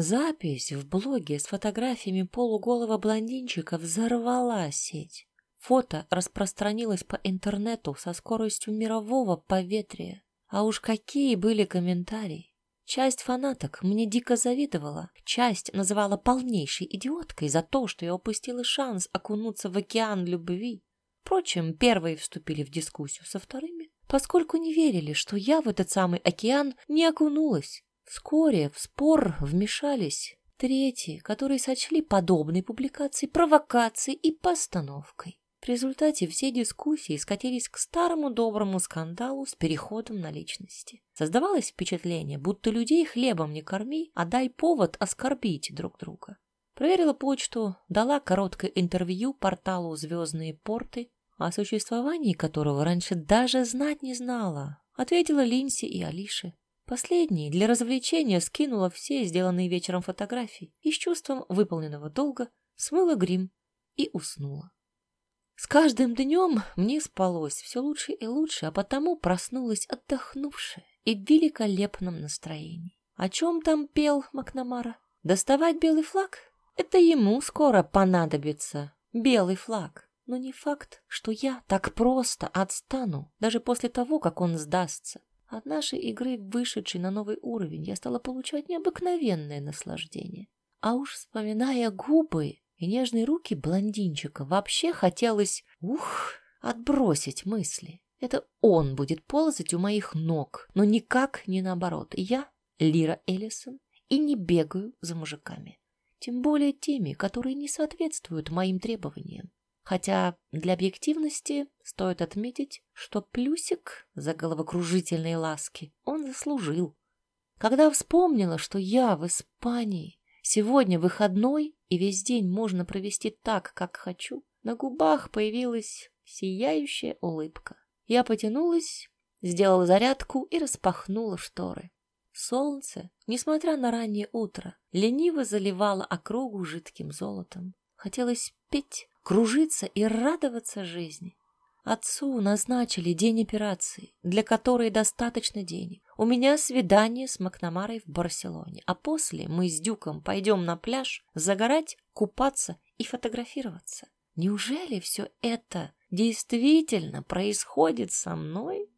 Запись в блоге с фотографиями полуголого блондинчика взорвала сеть. Фото распространилось по интернету со скоростью мирового поветрия. А уж какие были комментарии. Часть фанаток мне дико завидовала, часть называла полнейшей идиоткой за то, что я упустила шанс окунуться в океан любви. Впрочем, первые вступили в дискуссию со вторыми, поскольку не верили, что я в этот самый океан не окунулась. Вскоре в спор вмешались третьи, которые сочли подобные публикации провокацией и постановкой. В результате все дискуссии скатились к старому доброму скандалу с переходом на личности. Создавалось впечатление, будто людей хлебом не корми, а дай повод оскорбить друг друга. Проверила почту, дала короткое интервью порталу «Звездные порты», о существовании которого раньше даже знать не знала. Ответила Линси и Алише. Последней для развлечения скинула все сделанные вечером фотографии и с чувством выполненного долга смыла грим и уснула. С каждым днем мне спалось все лучше и лучше, а потому проснулась отдохнувшая и в великолепном настроении. О чем там пел Макнамара? Доставать белый флаг? Это ему скоро понадобится белый флаг. Но не факт, что я так просто отстану, даже после того, как он сдастся. От нашей игры, вышедшей на новый уровень, я стала получать необыкновенное наслаждение. А уж вспоминая губы и нежные руки блондинчика вообще хотелось, ух, отбросить мысли. Это он будет ползать у моих ног, но никак не наоборот. Я Лира Эллисон и не бегаю за мужиками. Тем более теми, которые не соответствуют моим требованиям. Хотя для объективности стоит отметить, что плюсик за головокружительные ласки он заслужил. Когда вспомнила, что я в Испании, сегодня выходной и весь день можно провести так, как хочу, на губах появилась сияющая улыбка. Я потянулась, сделала зарядку и распахнула шторы. Солнце, несмотря на раннее утро, лениво заливало округу жидким золотом. Хотелось петь, кружиться и радоваться жизни. Отцу назначили день операции, для которой достаточно денег. У меня свидание с Макнамарой в Барселоне, а после мы с Дюком пойдем на пляж загорать, купаться и фотографироваться. Неужели все это действительно происходит со мной?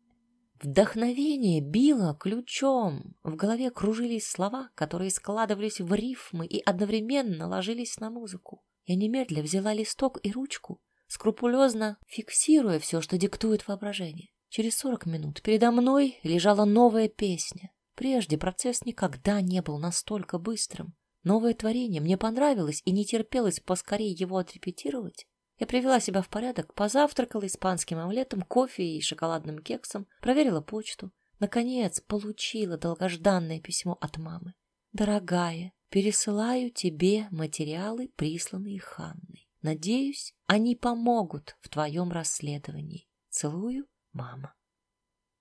Вдохновение било ключом. В голове кружились слова, которые складывались в рифмы и одновременно ложились на музыку. Я немедля взяла листок и ручку скрупулезно фиксируя все, что диктует воображение. Через сорок минут передо мной лежала новая песня. Прежде процесс никогда не был настолько быстрым. Новое творение мне понравилось и не терпелось поскорее его отрепетировать. Я привела себя в порядок, позавтракала испанским омлетом, кофе и шоколадным кексом, проверила почту. Наконец, получила долгожданное письмо от мамы. «Дорогая, пересылаю тебе материалы, присланные Ханной. Надеюсь, они помогут в твоем расследовании. Целую, мама.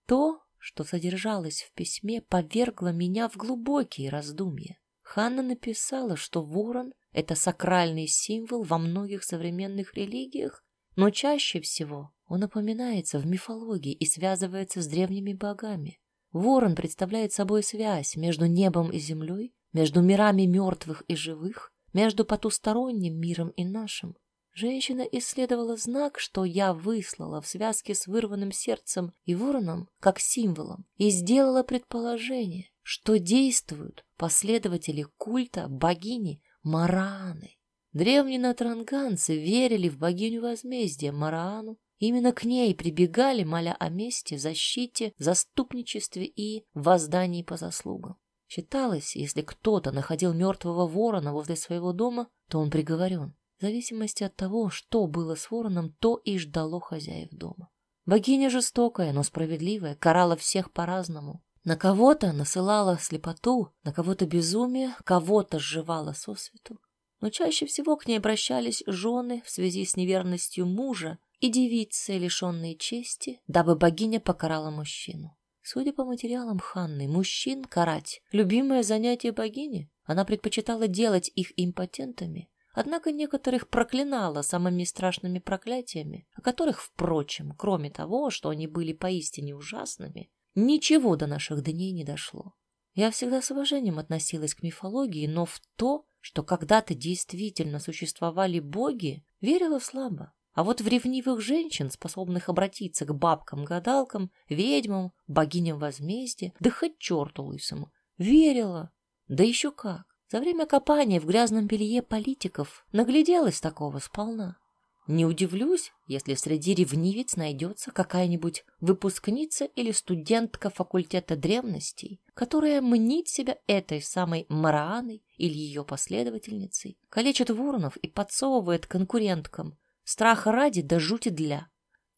То, что содержалось в письме, повергло меня в глубокие раздумья. Ханна написала, что ворон — это сакральный символ во многих современных религиях, но чаще всего он упоминается в мифологии и связывается с древними богами. Ворон представляет собой связь между небом и землей, между мирами мертвых и живых, между потусторонним миром и нашим. Женщина исследовала знак, что я выслала в связке с вырванным сердцем и вороном как символом, и сделала предположение, что действуют последователи культа богини Мараны. Древние натранганцы верили в богиню возмездия Марану. Именно к ней прибегали, моля о мести, защите, заступничестве и воздании по заслугам. Считалось, если кто-то находил мертвого ворона возле своего дома, то он приговорен. В зависимости от того, что было с вороном, то и ждало хозяев дома. Богиня жестокая, но справедливая, карала всех по-разному. На кого-то насылала слепоту, на кого-то безумие, кого-то сживала сосвету. Но чаще всего к ней обращались жены в связи с неверностью мужа и девицы, лишенные чести, дабы богиня покарала мужчину. Судя по материалам Ханны, мужчин карать — любимое занятие богини. Она предпочитала делать их импотентами, однако некоторых проклинала самыми страшными проклятиями, о которых, впрочем, кроме того, что они были поистине ужасными, ничего до наших дней не дошло. Я всегда с уважением относилась к мифологии, но в то, что когда-то действительно существовали боги, верила слабо. А вот в ревнивых женщин, способных обратиться к бабкам-гадалкам, ведьмам, богиням возмездия, да хоть черту лысому, верила. Да еще как. За время копания в грязном белье политиков нагляделась такого сполна. Не удивлюсь, если среди ревнивец найдется какая-нибудь выпускница или студентка факультета древностей, которая мнит себя этой самой Марааной или ее последовательницей, калечит воронов и подсовывает конкуренткам, страха ради да жути для.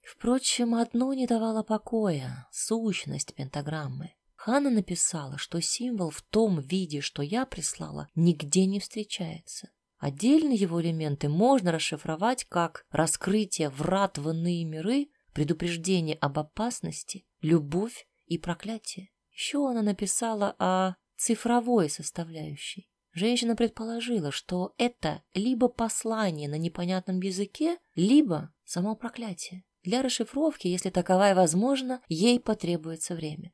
Впрочем, одно не давало покоя — сущность пентаграммы. Хана написала, что символ в том виде, что я прислала, нигде не встречается. Отдельные его элементы можно расшифровать как раскрытие врат в иные миры, предупреждение об опасности, любовь и проклятие. Еще она написала о цифровой составляющей. Женщина предположила, что это либо послание на непонятном языке, либо само проклятие. Для расшифровки, если таковая возможна, ей потребуется время.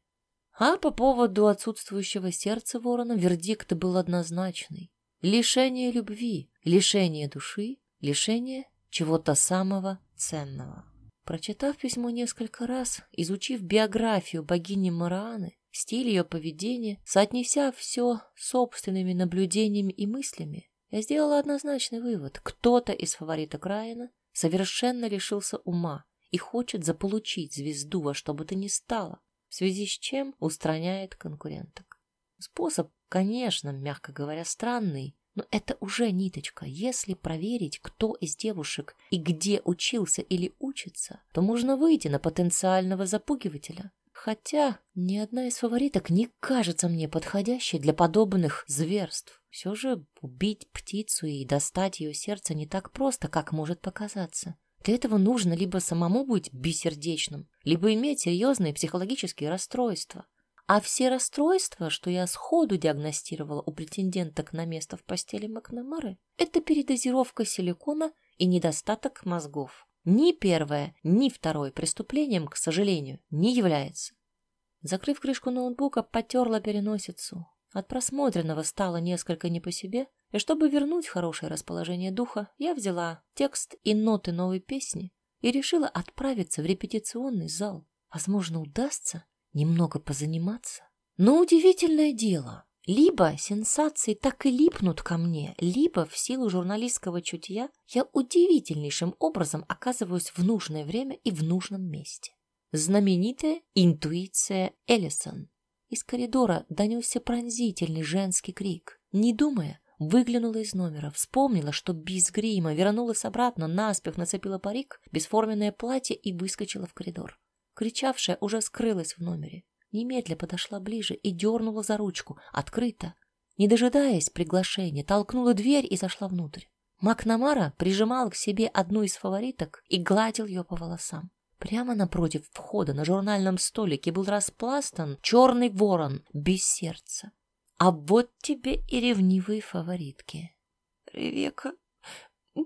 А по поводу отсутствующего сердца ворона вердикт был однозначный. Лишение любви, лишение души, лишение чего-то самого ценного. Прочитав письмо несколько раз, изучив биографию богини Марааны, стиль ее поведения, соотнеся все собственными наблюдениями и мыслями, я сделала однозначный вывод. Кто-то из фавориток Райана совершенно лишился ума и хочет заполучить звезду во что бы то ни стало в связи с чем устраняет конкуренток. Способ, конечно, мягко говоря, странный, но это уже ниточка. Если проверить, кто из девушек и где учился или учится, то можно выйти на потенциального запугивателя. Хотя ни одна из фавориток не кажется мне подходящей для подобных зверств. Все же убить птицу и достать ее сердце не так просто, как может показаться. Для этого нужно либо самому быть бессердечным, либо иметь серьезные психологические расстройства. А все расстройства, что я сходу диагностировала у претенденток на место в постели Макнамары, это передозировка силикона и недостаток мозгов. Ни первое, ни второе преступлением, к сожалению, не является. Закрыв крышку ноутбука, потерла переносицу. От просмотренного стало несколько не по себе, и чтобы вернуть хорошее расположение духа, я взяла текст и ноты новой песни и решила отправиться в репетиционный зал. Возможно, удастся немного позаниматься. Но удивительное дело, либо сенсации так и липнут ко мне, либо в силу журналистского чутья я удивительнейшим образом оказываюсь в нужное время и в нужном месте. Знаменитая интуиция Эллисон. Из коридора донесся пронзительный женский крик. Не думая, Выглянула из номера, вспомнила, что без грима, вернулась обратно, наспех нацепила парик, бесформенное платье и выскочила в коридор. Кричавшая уже скрылась в номере. Немедля подошла ближе и дернула за ручку. Открыто. Не дожидаясь приглашения, толкнула дверь и зашла внутрь. Макнамара прижимал к себе одну из фавориток и гладил ее по волосам. Прямо напротив входа на журнальном столике был распластан черный ворон без сердца. А вот тебе и ревнивые фаворитки. Ревека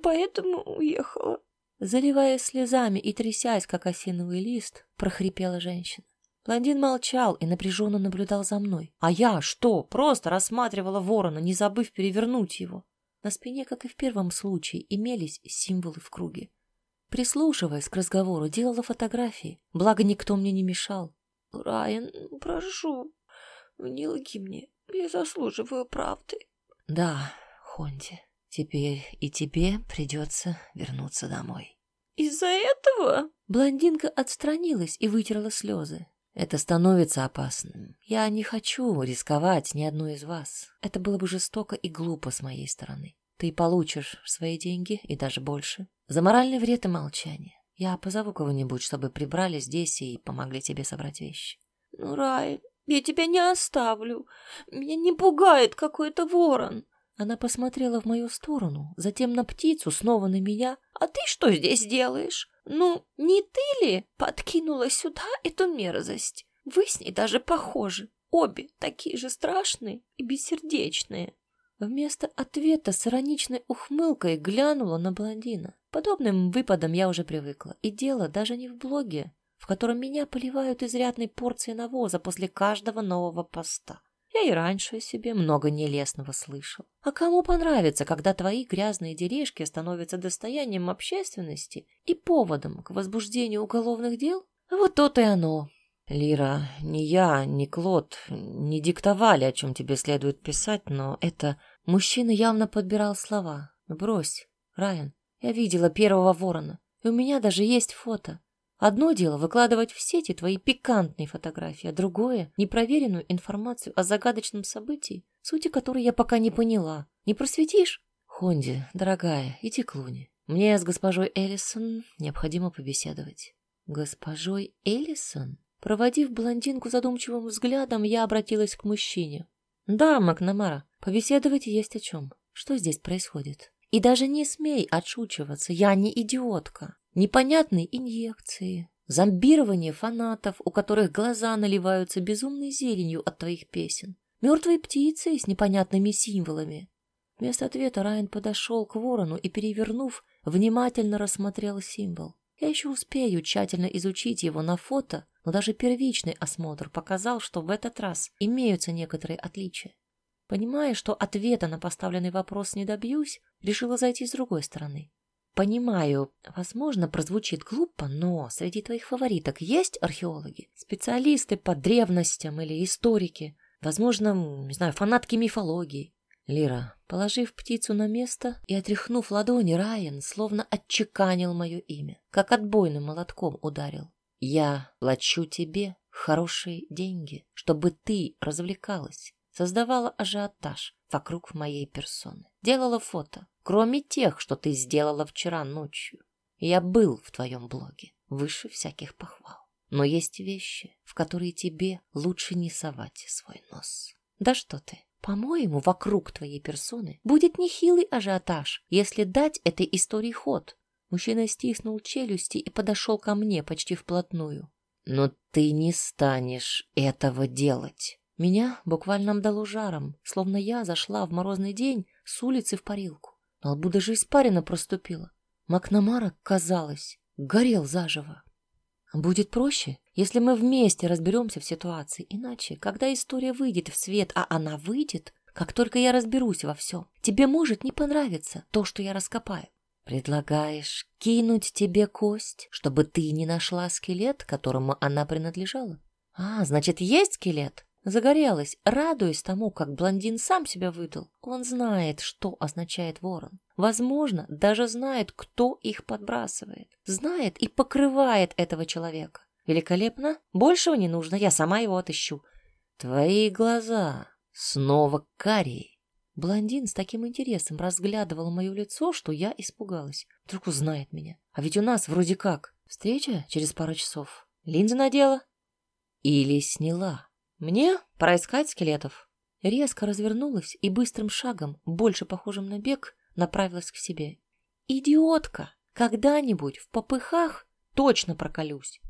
поэтому уехала. Заливая слезами и трясясь, как осиновый лист, прохрипела женщина. Блондин молчал и напряженно наблюдал за мной. А я что? Просто рассматривала ворона, не забыв перевернуть его. На спине, как и в первом случае, имелись символы в круге. Прислушиваясь к разговору, делала фотографии, благо никто мне не мешал. «Райан, прошу, не лги мне. Я заслуживаю правды. Да, Хонти, теперь и тебе придется вернуться домой. Из-за этого? Блондинка отстранилась и вытерла слезы. Это становится опасным. Я не хочу рисковать ни одной из вас. Это было бы жестоко и глупо с моей стороны. Ты получишь свои деньги и даже больше. За моральный вред и молчание. Я позову кого-нибудь, чтобы прибрали здесь и помогли тебе собрать вещи. Ну, Рай, я тебя не оставлю. Меня не пугает какой-то ворон. Она посмотрела в мою сторону, затем на птицу, снова на меня. А ты что здесь делаешь? Ну, не ты ли подкинула сюда эту мерзость? Вы с ней даже похожи. Обе такие же страшные и бессердечные. Вместо ответа с ироничной ухмылкой глянула на блондина. Подобным выпадом я уже привыкла. И дело даже не в блоге, в котором меня поливают изрядной порцией навоза после каждого нового поста. Я и раньше о себе много нелестного слышал. А кому понравится, когда твои грязные делишки становятся достоянием общественности и поводом к возбуждению уголовных дел? Вот то-то и оно. Лира, ни я, ни Клод не диктовали, о чем тебе следует писать, но это... Мужчина явно подбирал слова. Брось, Райан, я видела первого ворона, и у меня даже есть фото. Одно дело выкладывать в сети твои пикантные фотографии, а другое — непроверенную информацию о загадочном событии, сути которой я пока не поняла. Не просветишь? Хонди, дорогая, иди к Луне. Мне с госпожой Эллисон необходимо побеседовать. Госпожой Эллисон? Проводив блондинку задумчивым взглядом, я обратилась к мужчине. Да, Макнамара, побеседовать есть о чем. Что здесь происходит? И даже не смей отшучиваться, я не идиотка непонятные инъекции, зомбирование фанатов, у которых глаза наливаются безумной зеленью от твоих песен, мертвые птицы с непонятными символами. Вместо ответа Райан подошел к ворону и, перевернув, внимательно рассмотрел символ. Я еще успею тщательно изучить его на фото, но даже первичный осмотр показал, что в этот раз имеются некоторые отличия. Понимая, что ответа на поставленный вопрос не добьюсь, решила зайти с другой стороны. Понимаю, возможно, прозвучит глупо, но среди твоих фавориток есть археологи, специалисты по древностям или историки, возможно, не знаю, фанатки мифологии. Лира, положив птицу на место и отряхнув ладони, Райан словно отчеканил мое имя, как отбойным молотком ударил. Я плачу тебе хорошие деньги, чтобы ты развлекалась, создавала ажиотаж вокруг моей персоны, делала фото, кроме тех, что ты сделала вчера ночью. Я был в твоем блоге, выше всяких похвал. Но есть вещи, в которые тебе лучше не совать свой нос. Да что ты, по-моему, вокруг твоей персоны будет нехилый ажиотаж, если дать этой истории ход. Мужчина стиснул челюсти и подошел ко мне почти вплотную. Но ты не станешь этого делать. Меня буквально обдало жаром, словно я зашла в морозный день с улицы в парилку. На лбу даже испарина проступила. Макнамара, казалось, горел заживо. Будет проще, если мы вместе разберемся в ситуации. Иначе, когда история выйдет в свет, а она выйдет, как только я разберусь во всем, тебе может не понравиться то, что я раскопаю. Предлагаешь кинуть тебе кость, чтобы ты не нашла скелет, которому она принадлежала? А, значит, есть скелет? Загорелась, радуясь тому, как блондин сам себя выдал. Он знает, что означает ворон. Возможно, даже знает, кто их подбрасывает. Знает и покрывает этого человека. Великолепно. Большего не нужно, я сама его отыщу. Твои глаза снова карие. Блондин с таким интересом разглядывал мое лицо, что я испугалась. Вдруг узнает меня. А ведь у нас вроде как встреча через пару часов. Линзы надела? Или сняла? Мне пора скелетов. Резко развернулась и быстрым шагом, больше похожим на бег, направилась к себе. Идиотка! Когда-нибудь в попыхах точно проколюсь.